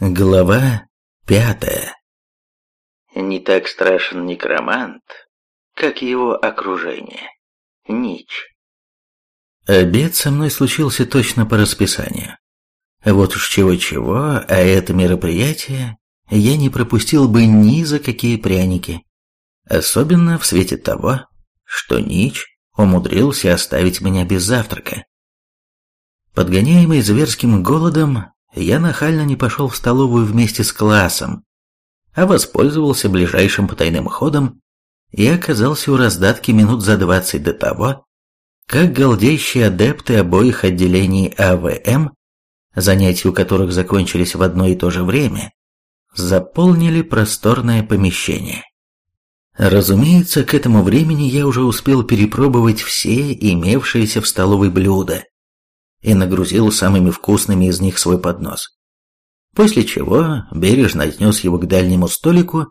Глава пятая Не так страшен некромант, как его окружение. Нич. Обед со мной случился точно по расписанию. Вот уж чего-чего, а это мероприятие я не пропустил бы ни за какие пряники. Особенно в свете того, что Нич умудрился оставить меня без завтрака. Подгоняемый зверским голодом, я нахально не пошел в столовую вместе с классом, а воспользовался ближайшим потайным ходом и оказался у раздатки минут за двадцать до того, как голдящие адепты обоих отделений АВМ, занятия у которых закончились в одно и то же время, заполнили просторное помещение. Разумеется, к этому времени я уже успел перепробовать все имевшиеся в столовой блюда, и нагрузил самыми вкусными из них свой поднос. После чего бережно отнес его к дальнему столику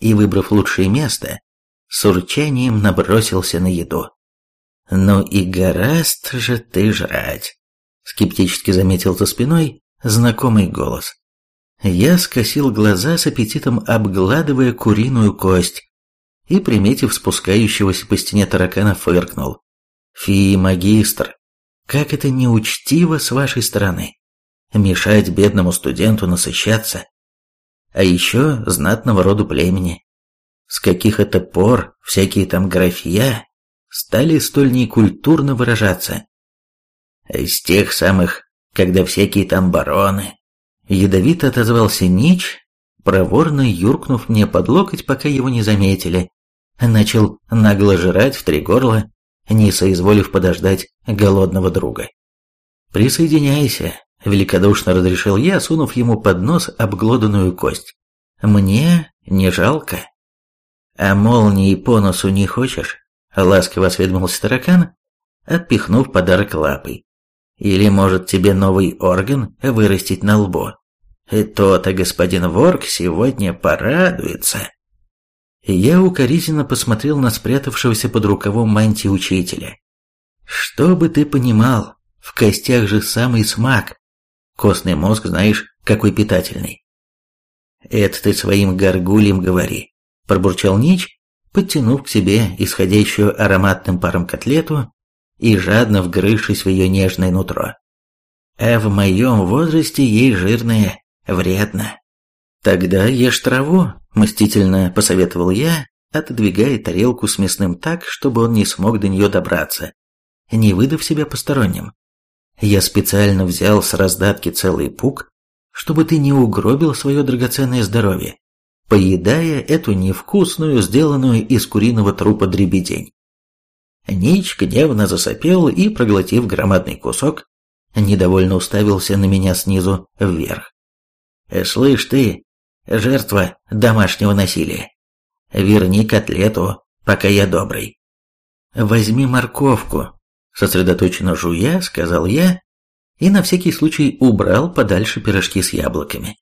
и, выбрав лучшее место, с урчанием набросился на еду. «Ну и гораст же ты жрать!» Скептически заметил за спиной знакомый голос. Я скосил глаза с аппетитом, обгладывая куриную кость, и, приметив спускающегося по стене таракана, фыркнул. «Фи, магистр, как это неучтиво с вашей стороны. Мешать бедному студенту насыщаться. А еще знатного роду племени. С каких это пор всякие там графья стали столь некультурно выражаться? С тех самых, когда всякие там бароны. Ядовито отозвался Нич, проворно юркнув мне под локоть, пока его не заметили. Начал нагло жрать в три горла, не соизволив подождать голодного друга. «Присоединяйся», — великодушно разрешил я, сунув ему под нос обглоданную кость. «Мне не жалко». «А молнии по носу не хочешь?» — ласково осведомился таракан, отпихнув подарок лапой. «Или, может, тебе новый орган вырастить на лбу? То-то господин Ворк сегодня порадуется». Я укоризненно посмотрел на спрятавшегося под рукавом мантии учителя. «Что бы ты понимал, в костях же самый смак. Костный мозг, знаешь, какой питательный». «Это ты своим горгульям говори», – пробурчал Нич, подтянув к себе исходящую ароматным паром котлету и жадно вгрызшись в ее нежное нутро. «А в моем возрасте ей жирное вредно». «Тогда ешь траву», – мстительно посоветовал я, отодвигая тарелку с мясным так, чтобы он не смог до нее добраться, не выдав себя посторонним. Я специально взял с раздатки целый пук, чтобы ты не угробил свое драгоценное здоровье, поедая эту невкусную, сделанную из куриного трупа дребедень. Нич гневно засопел и, проглотив громадный кусок, недовольно уставился на меня снизу вверх. «Слышь ты, жертва домашнего насилия. Верни котлету, пока я добрый. Возьми морковку, сосредоточенно жуя, сказал я, и на всякий случай убрал подальше пирожки с яблоками.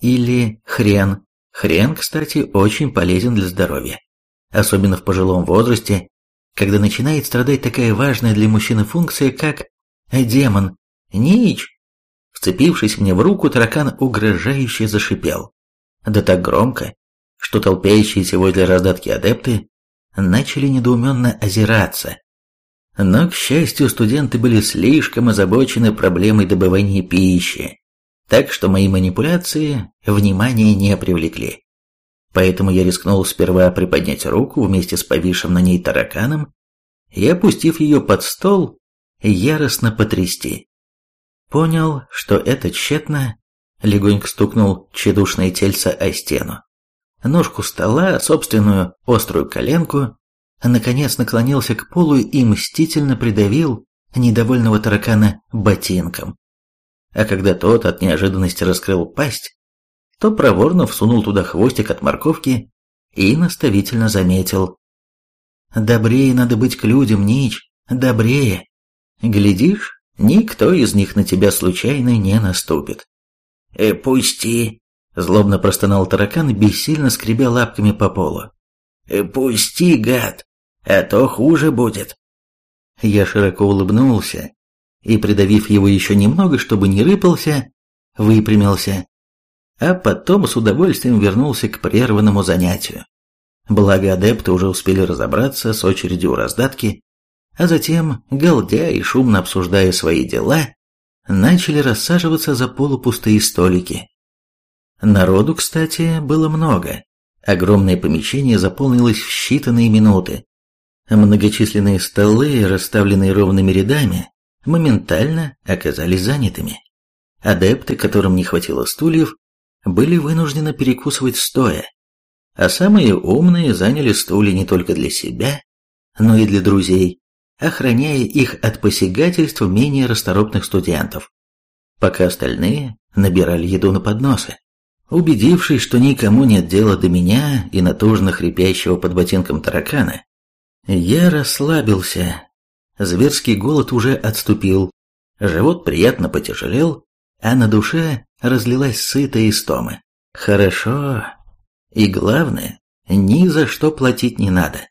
Или хрен. Хрен, кстати, очень полезен для здоровья. Особенно в пожилом возрасте, когда начинает страдать такая важная для мужчины функция, как демон, нич. Вцепившись мне в руку, таракан угрожающе зашипел да так громко, что толпящиеся возле раздатки адепты начали недоуменно озираться. Но, к счастью, студенты были слишком озабочены проблемой добывания пищи, так что мои манипуляции внимания не привлекли. Поэтому я рискнул сперва приподнять руку вместе с повисшим на ней тараканом и, опустив ее под стол, яростно потрясти. Понял, что это тщетно, легонько стукнул тщедушное тельце о стену. Ножку стола, собственную острую коленку, наконец наклонился к полу и мстительно придавил недовольного таракана ботинком. А когда тот от неожиданности раскрыл пасть, то проворно всунул туда хвостик от морковки и наставительно заметил. «Добрее надо быть к людям, Нич, добрее. Глядишь, никто из них на тебя случайно не наступит». «Э, пусти!» – злобно простонал таракан, бессильно скребя лапками по полу. «Э, пусти, гад, а то хуже будет!» Я широко улыбнулся и, придавив его еще немного, чтобы не рыпался, выпрямился. а потом с удовольствием вернулся к прерванному занятию. Благо адепты уже успели разобраться с очередью раздатки, а затем, галдя и шумно обсуждая свои дела, начали рассаживаться за полупустые столики. Народу, кстати, было много. Огромное помещение заполнилось в считанные минуты. Многочисленные столы, расставленные ровными рядами, моментально оказались занятыми. Адепты, которым не хватило стульев, были вынуждены перекусывать стоя, а самые умные заняли стулья не только для себя, но и для друзей, охраняя их от посягательств менее расторопных студентов, пока остальные набирали еду на подносы. Убедившись, что никому нет дела до меня и натужно хрипящего под ботинком таракана, я расслабился. Зверский голод уже отступил, живот приятно потяжелел, а на душе разлилась сытая истома. Хорошо. И главное, ни за что платить не надо.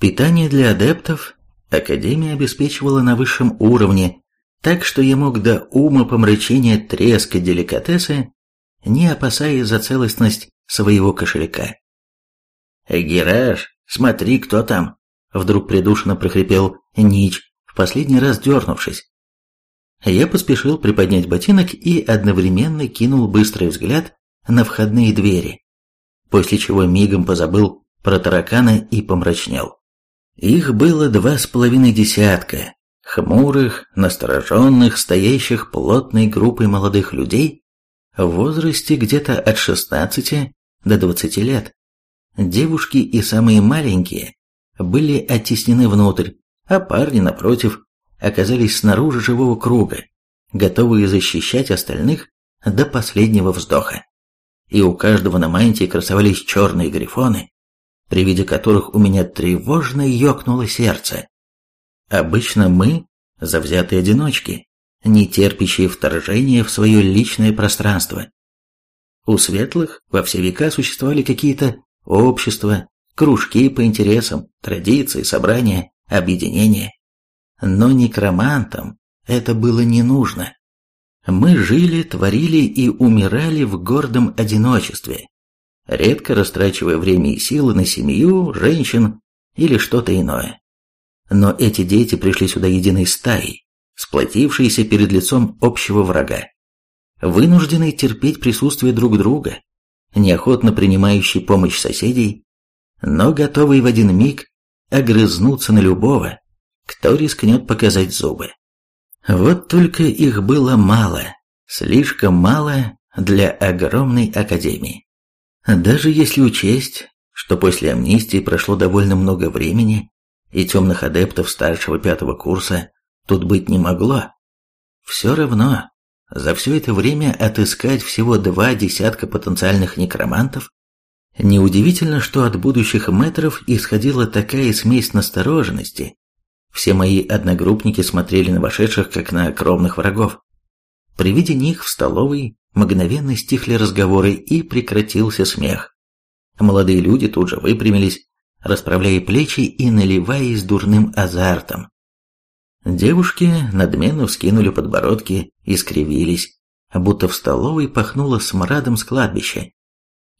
Питание для адептов Академия обеспечивала на высшем уровне, так что я мог до ума помрачения трескать деликатесы, не опасаясь за целостность своего кошелька. «Гераш, смотри, кто там!» Вдруг придушенно прохрипел Нич, в последний раз дернувшись. Я поспешил приподнять ботинок и одновременно кинул быстрый взгляд на входные двери, после чего мигом позабыл про таракана и помрачнел. Их было два с половиной десятка, хмурых, настороженных, стоящих плотной группой молодых людей в возрасте где-то от 16 до 20 лет. Девушки и самые маленькие были оттеснены внутрь, а парни, напротив, оказались снаружи живого круга, готовые защищать остальных до последнего вздоха. И у каждого на мантии красовались черные грифоны, при виде которых у меня тревожно ёкнуло сердце. Обычно мы – завзятые одиночки, не терпящие вторжения в свое личное пространство. У светлых во все века существовали какие-то общества, кружки по интересам, традиции, собрания, объединения. Но некромантам это было не нужно. Мы жили, творили и умирали в гордом одиночестве, редко растрачивая время и силы на семью, женщин или что-то иное. Но эти дети пришли сюда единой стаей, сплотившиеся перед лицом общего врага, вынужденные терпеть присутствие друг друга, неохотно принимающие помощь соседей, но готовые в один миг огрызнуться на любого, кто рискнет показать зубы. Вот только их было мало, слишком мало для огромной академии. Даже если учесть, что после амнистии прошло довольно много времени, и темных адептов старшего пятого курса тут быть не могло, все равно за все это время отыскать всего два десятка потенциальных некромантов Неудивительно, что от будущих мэтров исходила такая смесь настороженности. Все мои одногруппники смотрели на вошедших, как на кровных врагов. При виде них в столовой мгновенно стихли разговоры и прекратился смех. Молодые люди тут же выпрямились, расправляя плечи и наливаясь дурным азартом. Девушки надменно вскинули подбородки и скривились, будто в столовой пахнуло смрадом с кладбища.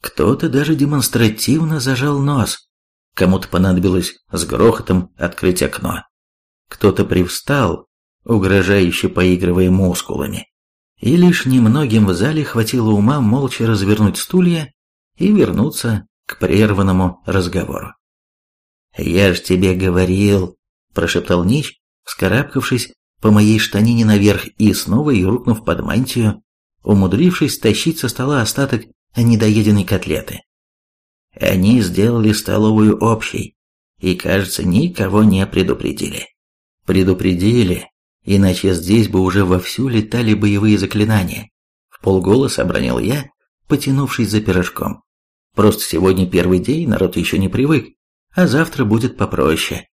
Кто-то даже демонстративно зажал нос. Кому-то понадобилось с грохотом открыть окно. Кто-то привстал, угрожающе поигрывая мускулами и лишь немногим в зале хватило ума молча развернуть стулья и вернуться к прерванному разговору. «Я ж тебе говорил», – прошептал Нич, вскарабкавшись по моей штанине наверх и снова юркнув под мантию, умудрившись тащить со стола остаток недоеденной котлеты. Они сделали столовую общей и, кажется, никого не предупредили. Предупредили, иначе здесь бы уже вовсю летали боевые заклинания. В полголоса обронил я, потянувшись за пирожком. Просто сегодня первый день, народ еще не привык, а завтра будет попроще.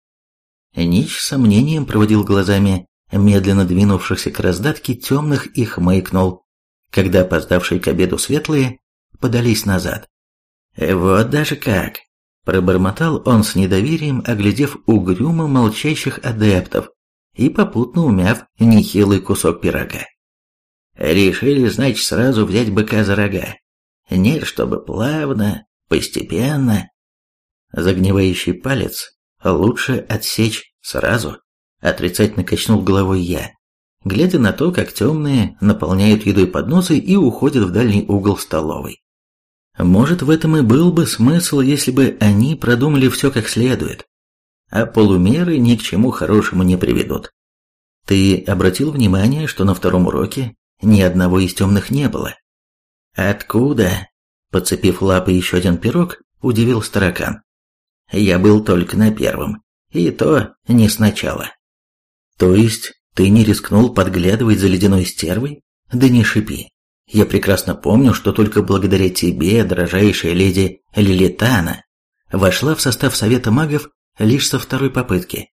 Нич с сомнением проводил глазами медленно двинувшихся к раздатке темных и хмыкнул, когда опоздавшие к обеду светлые подались назад. «Вот даже как!» – пробормотал он с недоверием, оглядев угрюмо молчащих адептов, и попутно умяв нехилый кусок пирога. Решили, значит, сразу взять быка за рога. Нет, чтобы плавно, постепенно. Загнивающий палец лучше отсечь сразу. Отрицательно качнул головой я, глядя на то, как темные наполняют едой подносы и уходят в дальний угол столовой. Может, в этом и был бы смысл, если бы они продумали все как следует. А полумеры ни к чему хорошему не приведут. Ты обратил внимание, что на втором уроке ни одного из темных не было? Откуда? Подцепив лапы еще один пирог, удивил таракан. Я был только на первом, и то не сначала. То есть ты не рискнул подглядывать за ледяной стервой? Да не шипи. Я прекрасно помню, что только благодаря тебе, дорожайшая леди Лилитана, вошла в состав Совета магов лишь со второй попытки.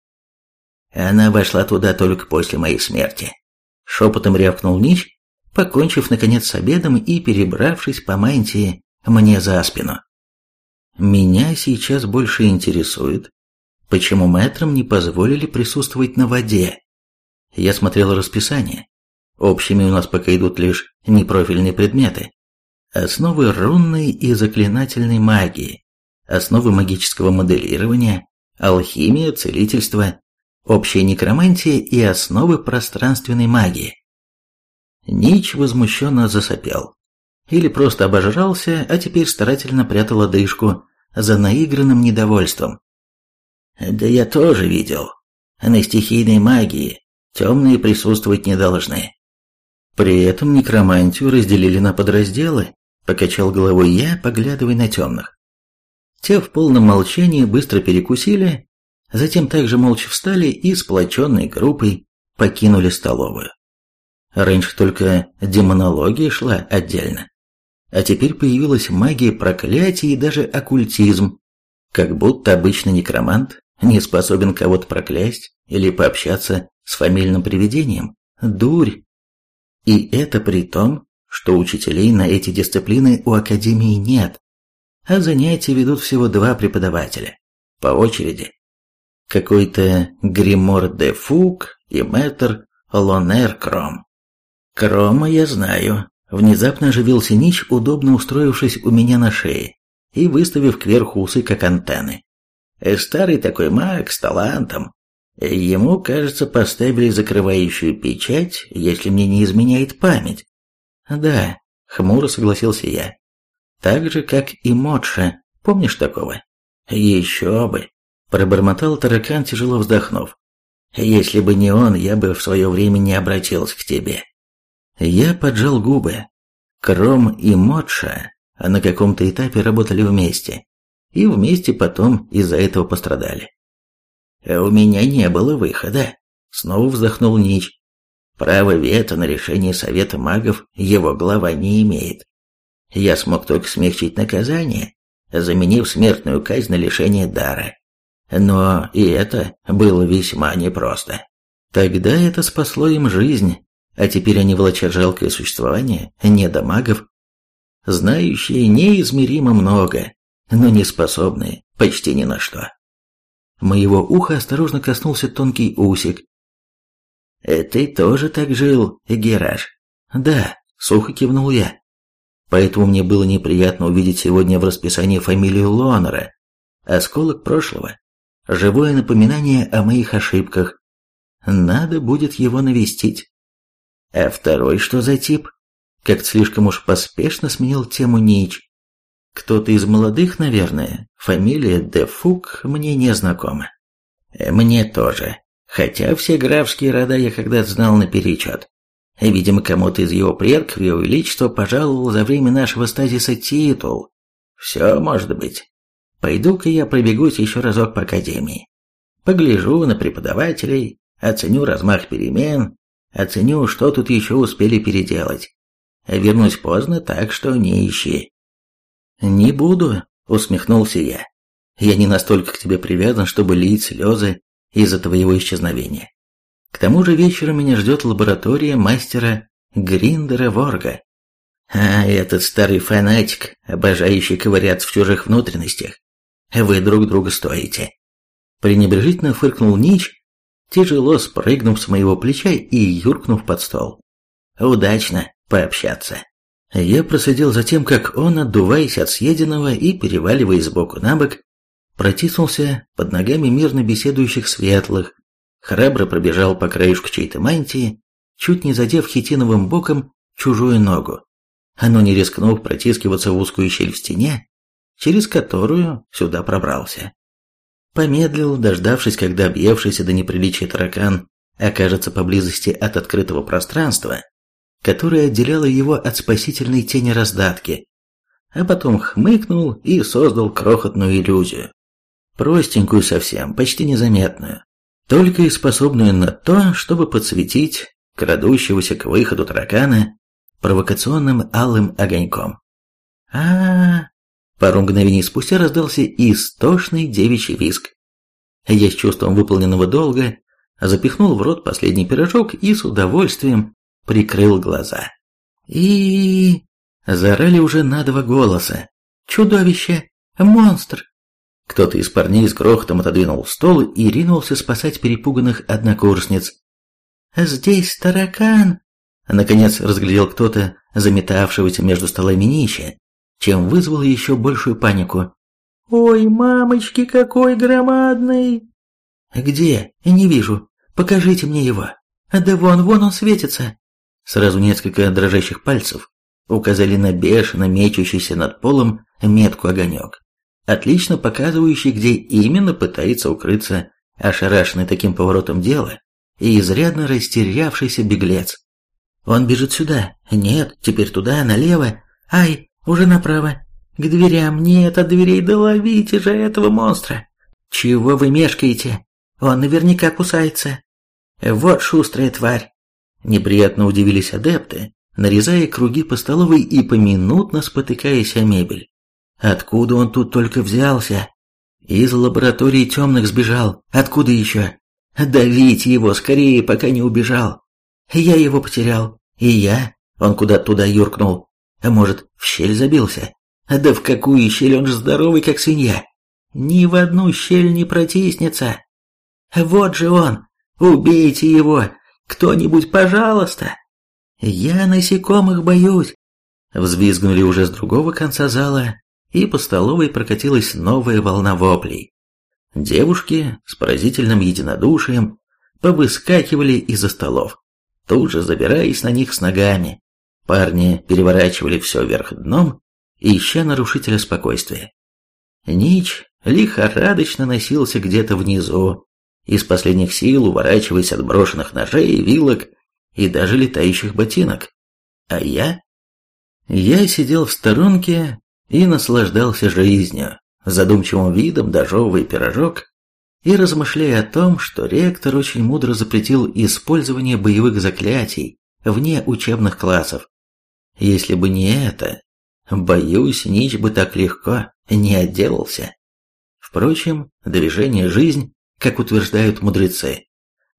Она вошла туда только после моей смерти. Шепотом рявкнул Нич, покончив наконец с обедом и перебравшись по мантии мне за спину. Меня сейчас больше интересует, почему мэтрам не позволили присутствовать на воде. Я смотрел расписание. Общими у нас пока идут лишь непрофильные предметы. Основы рунной и заклинательной магии, основы магического моделирования, алхимия, целительство, общая некромантия и основы пространственной магии. Нич возмущенно засопел. Или просто обожрался, а теперь старательно прятал одышку за наигранным недовольством. «Да я тоже видел. На стихийной магии темные присутствовать не должны». При этом некромантию разделили на подразделы, покачал головой я, поглядывая на темных. Те в полном молчании быстро перекусили, затем также молча встали и сплоченной группой покинули столовую. Раньше только демонология шла отдельно, а теперь появилась магия проклятий и даже оккультизм, как будто обычный некромант не способен кого-то проклясть или пообщаться с фамильным привидением. Дурь! И это при том, что учителей на эти дисциплины у Академии нет, а занятия ведут всего два преподавателя, по очереди. Какой-то Гримор де Фук и мэтр Лонер Кром. Крома я знаю. Внезапно оживился Нич, удобно устроившись у меня на шее и выставив кверху усы, как антенны. Старый такой маг с талантом. Ему, кажется, поставили закрывающую печать, если мне не изменяет память. Да, хмуро согласился я. Так же, как и Модша. Помнишь такого? Еще бы. Пробормотал таракан, тяжело вздохнув. Если бы не он, я бы в свое время не обратился к тебе. Я поджал губы. Кром и Модша на каком-то этапе работали вместе. И вместе потом из-за этого пострадали. У меня не было выхода. Снова вздохнул Нич. Право вето на решение Совета магов его глава не имеет. Я смог только смягчить наказание, заменив смертную казнь на лишение дара. Но и это было весьма непросто. Тогда это спасло им жизнь, а теперь они влачат жалкое существование недомагов, знающие неизмеримо много, но не способные почти ни на что. Моего уха осторожно коснулся тонкий усик. «Э, «Ты тоже так жил, Гераш?» «Да», — сухо кивнул я. Поэтому мне было неприятно увидеть сегодня в расписании фамилию Лонера, осколок прошлого, живое напоминание о моих ошибках. Надо будет его навестить. А второй что за тип? Как-то слишком уж поспешно сменил тему Нич. Кто-то из молодых, наверное. Фамилия Дефук мне не знакома. Мне тоже. Хотя все графские рода я когда-то знал наперечет. Видимо, кому-то из его предков его величество пожаловал за время нашего стазиса титул. Все может быть. Пойду-ка я пробегусь еще разок по академии. Погляжу на преподавателей, оценю размах перемен, Оценю, что тут еще успели переделать. Вернусь поздно, так что не ищи. Не буду, усмехнулся я. Я не настолько к тебе привязан, чтобы лить слезы из-за твоего исчезновения. К тому же вечером меня ждет лаборатория мастера Гриндера Ворга. А этот старый фанатик, обожающий ковыряться в чужих внутренностях. Вы друг друга стоите. Пренебрежительно фыркнул Нич тяжело спрыгнув с моего плеча и юркнув под стол. Удачно пообщаться. Я проследил за тем, как он, отдуваясь от съеденного и переваливаясь сбоку на бок, протиснулся под ногами мирно беседующих светлых, храбро пробежал по краешку чьей-то мантии, чуть не задев хитиновым боком чужую ногу, но не рискнув протискиваться в узкую щель в стене, через которую сюда пробрался. Помедлил, дождавшись, когда объевшийся до неприличия таракан окажется поблизости от открытого пространства, которое отделяло его от спасительной тени раздатки, а потом хмыкнул и создал крохотную иллюзию. Простенькую совсем, почти незаметную, только и способную на то, чтобы подсветить крадущегося к выходу таракана провокационным алым огоньком. а, -а, -а Пару мгновений спустя раздался истошный девичий виск. Я с чувством выполненного долга запихнул в рот последний пирожок и с удовольствием прикрыл глаза. И... Заорали уже на два голоса. «Чудовище! Монстр!» Кто-то из парней с грохотом отодвинул стол и ринулся спасать перепуганных однокурсниц. «Здесь таракан!» Наконец разглядел кто-то заметавшегося между столами нища, чем вызвал еще большую панику. «Ой, мамочки, какой громадный!» «Где? Не вижу. Покажите мне его. Да вон, вон он светится!» Сразу несколько дрожащих пальцев указали на бешено мечущийся над полом метку огонек, отлично показывающий, где именно пытается укрыться ошарашенный таким поворотом дела и изрядно растерявшийся беглец. Он бежит сюда. Нет, теперь туда, налево. Ай, уже направо. К дверям. Нет, от дверей. Да ловите же этого монстра. Чего вы мешкаете? Он наверняка кусается. Вот шустрая тварь. Неприятно удивились адепты, нарезая круги по столовой и поминутно спотыкаясь о мебель. Откуда он тут только взялся? Из лаборатории темных сбежал. Откуда еще? Давите его скорее, пока не убежал. Я его потерял. И я. Он куда-то туда юркнул. А может, в щель забился? Да в какую щель он же здоровый, как свинья. Ни в одну щель не протиснется. Вот же он. Убейте его. Кто-нибудь, пожалуйста. Я насекомых боюсь. Взвизгнули уже с другого конца зала, и по столовой прокатилась новая волна воплей. Девушки с поразительным единодушием повыскакивали из-за столов, тут же забираясь на них с ногами. Парни переворачивали все вверх дном, ища нарушителя спокойствия. Нич лихорадочно носился где-то внизу, из последних сил уворачиваясь от брошенных ножей, вилок и даже летающих ботинок. А я? Я сидел в сторонке и наслаждался жизнью, задумчивым видом дожевывая пирожок и размышляя о том, что ректор очень мудро запретил использование боевых заклятий вне учебных классов. Если бы не это, боюсь, Нич бы так легко не отделался. Впрочем, движение «жизнь», как утверждают мудрецы.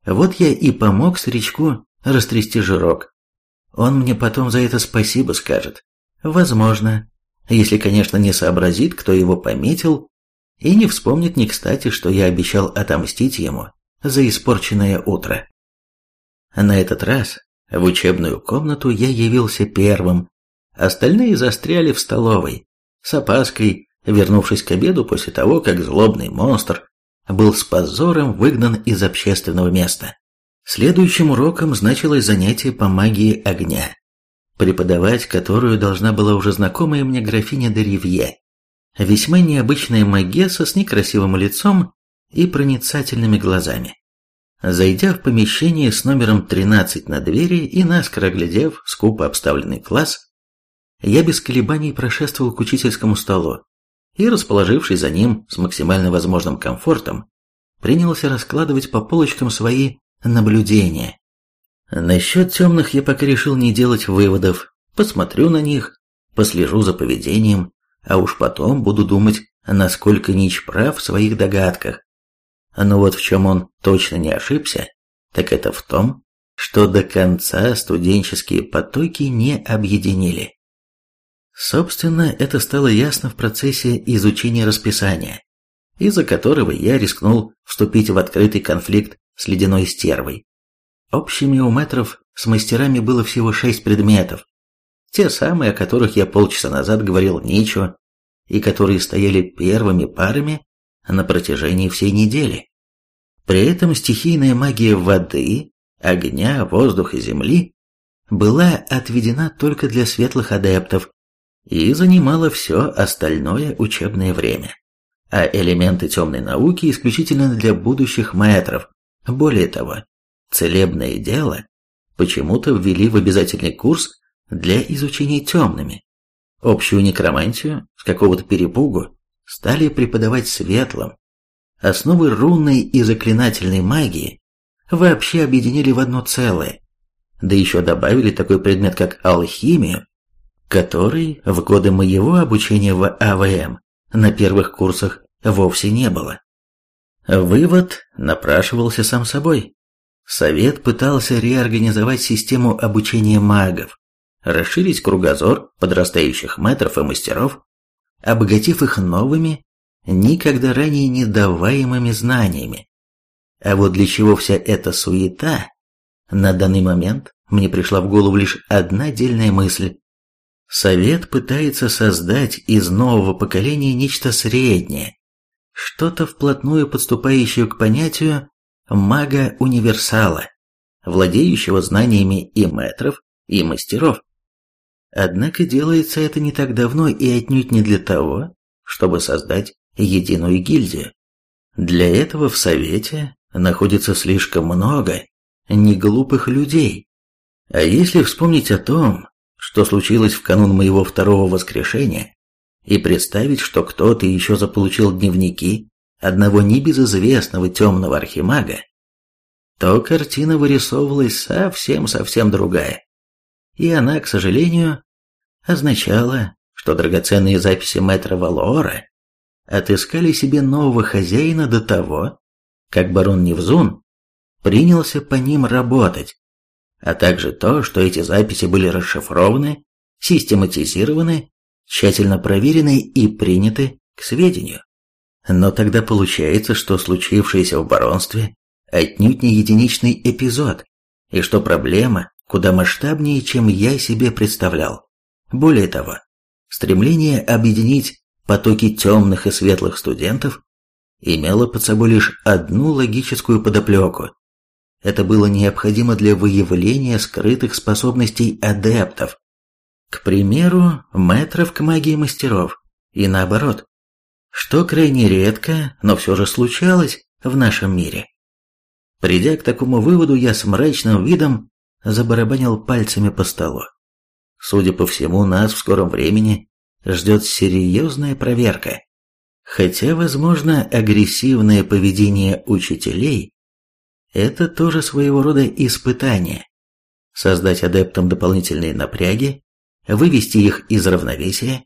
Вот я и помог старичку растрясти жирок. Он мне потом за это спасибо скажет. Возможно, если, конечно, не сообразит, кто его пометил, и не вспомнит не кстати, что я обещал отомстить ему за испорченное утро. На этот раз в учебную комнату я явился первым, остальные застряли в столовой, с опаской, вернувшись к обеду после того, как злобный монстр был с позором выгнан из общественного места. Следующим уроком значилось занятие по магии огня преподавать которую должна была уже знакомая мне графиня де. Весьма необычная магесса с некрасивым лицом и проницательными глазами. Зайдя в помещение с номером 13 на двери и наскоро глядев скупо обставленный класс, я без колебаний прошествовал к учительскому столу и, расположившись за ним с максимально возможным комфортом, принялся раскладывать по полочкам свои наблюдения. Насчет темных я пока решил не делать выводов. Посмотрю на них, послежу за поведением, а уж потом буду думать, насколько Нич прав в своих догадках. Но вот в чем он точно не ошибся, так это в том, что до конца студенческие потоки не объединили. Собственно, это стало ясно в процессе изучения расписания, из-за которого я рискнул вступить в открытый конфликт с ледяной стервой. Общими у метров с мастерами было всего шесть предметов. Те самые, о которых я полчаса назад говорил Ничо, и которые стояли первыми парами на протяжении всей недели. При этом стихийная магия воды, огня, воздуха и земли была отведена только для светлых адептов и занимала все остальное учебное время. А элементы темной науки исключительно для будущих мэтров. Более того, целебное дело почему-то ввели в обязательный курс для изучения темными. Общую некромантию с какого-то перепугу стали преподавать светлым. Основы рунной и заклинательной магии вообще объединили в одно целое. Да еще добавили такой предмет, как алхимию, который в годы моего обучения в АВМ на первых курсах вовсе не было. Вывод напрашивался сам собой. Совет пытался реорганизовать систему обучения магов, расширить кругозор подрастающих мэтров и мастеров, обогатив их новыми, никогда ранее не даваемыми знаниями. А вот для чего вся эта суета, на данный момент мне пришла в голову лишь одна дельная мысль. Совет пытается создать из нового поколения нечто среднее, что-то вплотную подступающее к понятию мага-универсала, владеющего знаниями и метров, и мастеров. Однако делается это не так давно и отнюдь не для того, чтобы создать единую гильдию. Для этого в Совете находится слишком много неглупых людей. А если вспомнить о том, что случилось в канун моего второго воскрешения, и представить, что кто-то еще заполучил дневники одного небезызвестного темного архимага, то картина вырисовывалась совсем-совсем другая и она, к сожалению, означала, что драгоценные записи мэтра Валора отыскали себе нового хозяина до того, как барон Невзун принялся по ним работать, а также то, что эти записи были расшифрованы, систематизированы, тщательно проверены и приняты к сведению. Но тогда получается, что случившееся в баронстве отнюдь не единичный эпизод, и что проблема куда масштабнее, чем я себе представлял. Более того, стремление объединить потоки темных и светлых студентов имело под собой лишь одну логическую подоплеку. Это было необходимо для выявления скрытых способностей адептов. К примеру, метров к магии мастеров, и наоборот, что крайне редко, но все же случалось в нашем мире. Придя к такому выводу, я с мрачным видом забарабанил пальцами по столу. Судя по всему, нас в скором времени ждет серьезная проверка. Хотя, возможно, агрессивное поведение учителей – это тоже своего рода испытание. Создать адептам дополнительные напряги, вывести их из равновесия,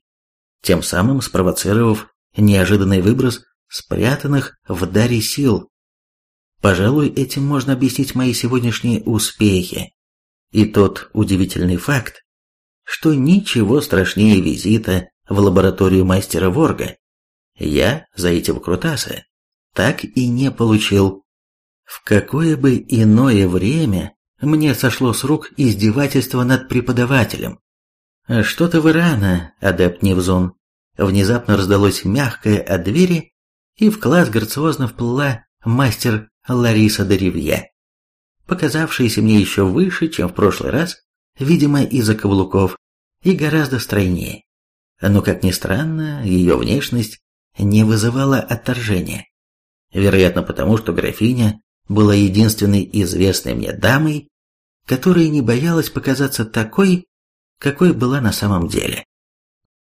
тем самым спровоцировав неожиданный выброс спрятанных в даре сил. Пожалуй, этим можно объяснить мои сегодняшние успехи. И тот удивительный факт, что ничего страшнее визита в лабораторию мастера Ворга я за эти выкрутасы так и не получил. В какое бы иное время мне сошло с рук издевательство над преподавателем. «Что-то вы рано, адепт Невзун!» Внезапно раздалось мягкое от двери, и в класс грациозно вплыла мастер Лариса Деревья показавшаяся мне еще выше, чем в прошлый раз, видимо из-за каблуков, и гораздо стройнее. Но, как ни странно, ее внешность не вызывала отторжения. Вероятно, потому что графиня была единственной известной мне дамой, которая не боялась показаться такой, какой была на самом деле.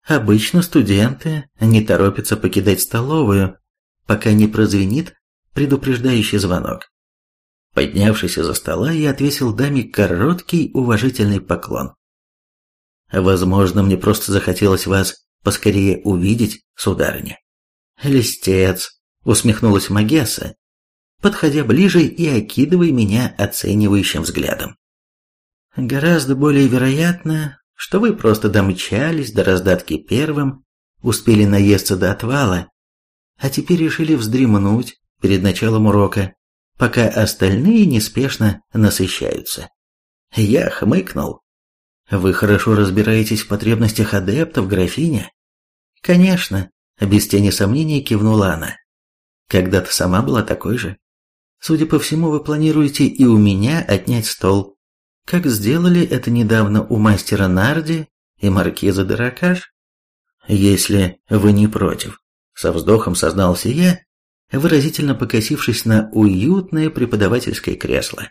Обычно студенты не торопятся покидать столовую, пока не прозвенит предупреждающий звонок. Поднявшись из-за стола, я отвесил даме короткий уважительный поклон. «Возможно, мне просто захотелось вас поскорее увидеть, сударыня». «Листец», — усмехнулась Магесса, подходя ближе и окидывая меня оценивающим взглядом. «Гораздо более вероятно, что вы просто домчались до раздатки первым, успели наесться до отвала, а теперь решили вздремнуть перед началом урока пока остальные неспешно насыщаются. Я хмыкнул. Вы хорошо разбираетесь в потребностях адептов, графиня? Конечно, без тени сомнений кивнула она. Когда-то сама была такой же. Судя по всему, вы планируете и у меня отнять стол, как сделали это недавно у мастера Нарди и маркиза Деракаш. Если вы не против, со вздохом сознался я, выразительно покосившись на уютное преподавательское кресло.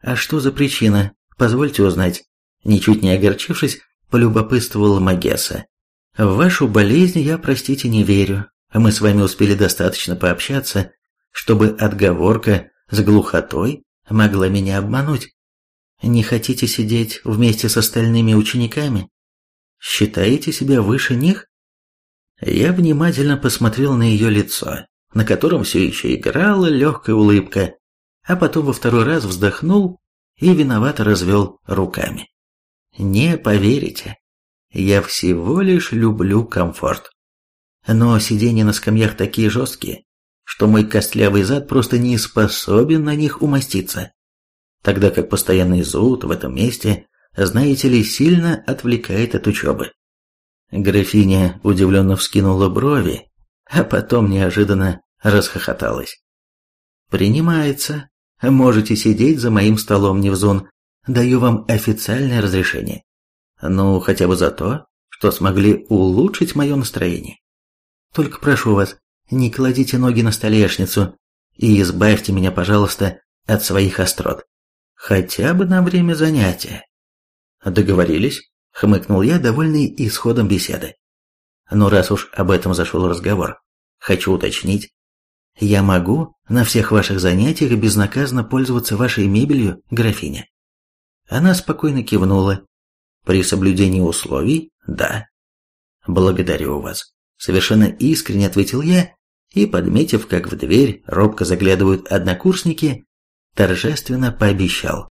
А что за причина? Позвольте узнать. Ничуть не огорчившись, полюбопытствовал Магесса. В вашу болезнь я, простите, не верю. Мы с вами успели достаточно пообщаться, чтобы отговорка с глухотой могла меня обмануть. Не хотите сидеть вместе с остальными учениками? Считаете себя выше них? Я внимательно посмотрел на ее лицо, на котором все еще играла легкая улыбка, а потом во второй раз вздохнул и виновато развел руками. Не поверите, я всего лишь люблю комфорт. Но сиденья на скамьях такие жесткие, что мой костлявый зад просто не способен на них умоститься. Тогда как постоянный зуд в этом месте, знаете ли, сильно отвлекает от учебы. Графиня удивленно вскинула брови, а потом неожиданно расхохоталась. «Принимается. Можете сидеть за моим столом, Невзун. Даю вам официальное разрешение. Ну, хотя бы за то, что смогли улучшить мое настроение. Только прошу вас, не кладите ноги на столешницу и избавьте меня, пожалуйста, от своих острот. Хотя бы на время занятия. Договорились, хмыкнул я, довольный исходом беседы. Но раз уж об этом зашел разговор, хочу уточнить. Я могу на всех ваших занятиях безнаказанно пользоваться вашей мебелью, графиня? Она спокойно кивнула. При соблюдении условий – да. Благодарю вас. Совершенно искренне ответил я и, подметив, как в дверь робко заглядывают однокурсники, торжественно пообещал.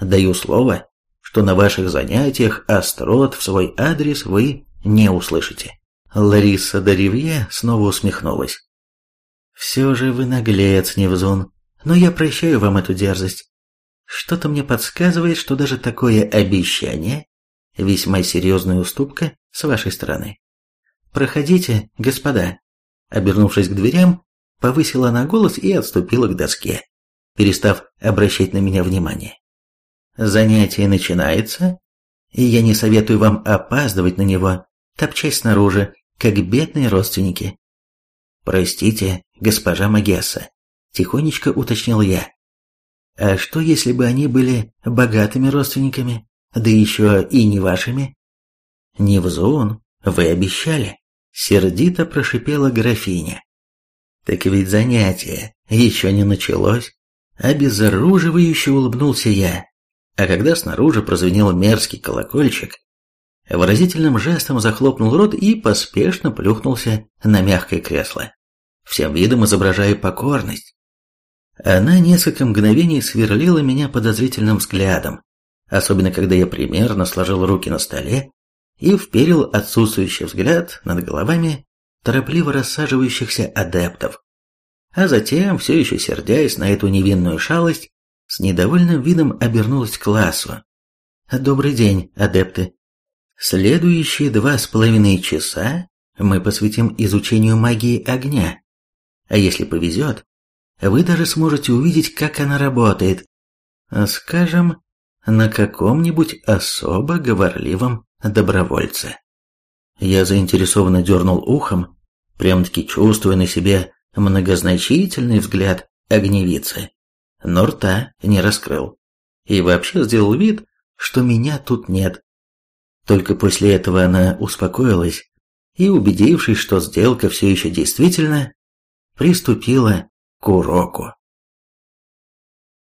Даю слово, что на ваших занятиях острот в свой адрес вы не услышите. Лариса Даревье снова усмехнулась. «Все же вы наглец, Невзун, но я прощаю вам эту дерзость. Что-то мне подсказывает, что даже такое обещание – весьма серьезная уступка с вашей стороны. «Проходите, господа!» Обернувшись к дверям, повысила она голос и отступила к доске, перестав обращать на меня внимание. «Занятие начинается, и я не советую вам опаздывать на него, топчась снаружи, как бедные родственники». «Простите, госпожа Магесса», – тихонечко уточнил я. «А что, если бы они были богатыми родственниками, да еще и не вашими?» «Невзон, вы обещали. Сердито прошипела графиня. Так ведь занятие еще не началось. Обезоруживающе улыбнулся я. А когда снаружи прозвенел мерзкий колокольчик, выразительным жестом захлопнул рот и поспешно плюхнулся на мягкое кресло, всем видом изображая покорность. Она несколько мгновений сверлила меня подозрительным взглядом, особенно когда я примерно сложил руки на столе и вперил отсутствующий взгляд над головами торопливо рассаживающихся адептов. А затем, все еще сердясь на эту невинную шалость, с недовольным видом обернулась к классу. «Добрый день, адепты. Следующие два с половиной часа мы посвятим изучению магии огня. А если повезет, вы даже сможете увидеть, как она работает. Скажем, на каком-нибудь особо говорливом добровольцы. Я заинтересованно дернул ухом, прям-таки чувствуя на себе многозначительный взгляд огневицы, но рта не раскрыл. И вообще сделал вид, что меня тут нет. Только после этого она успокоилась и, убедившись, что сделка все еще действительно, приступила к уроку.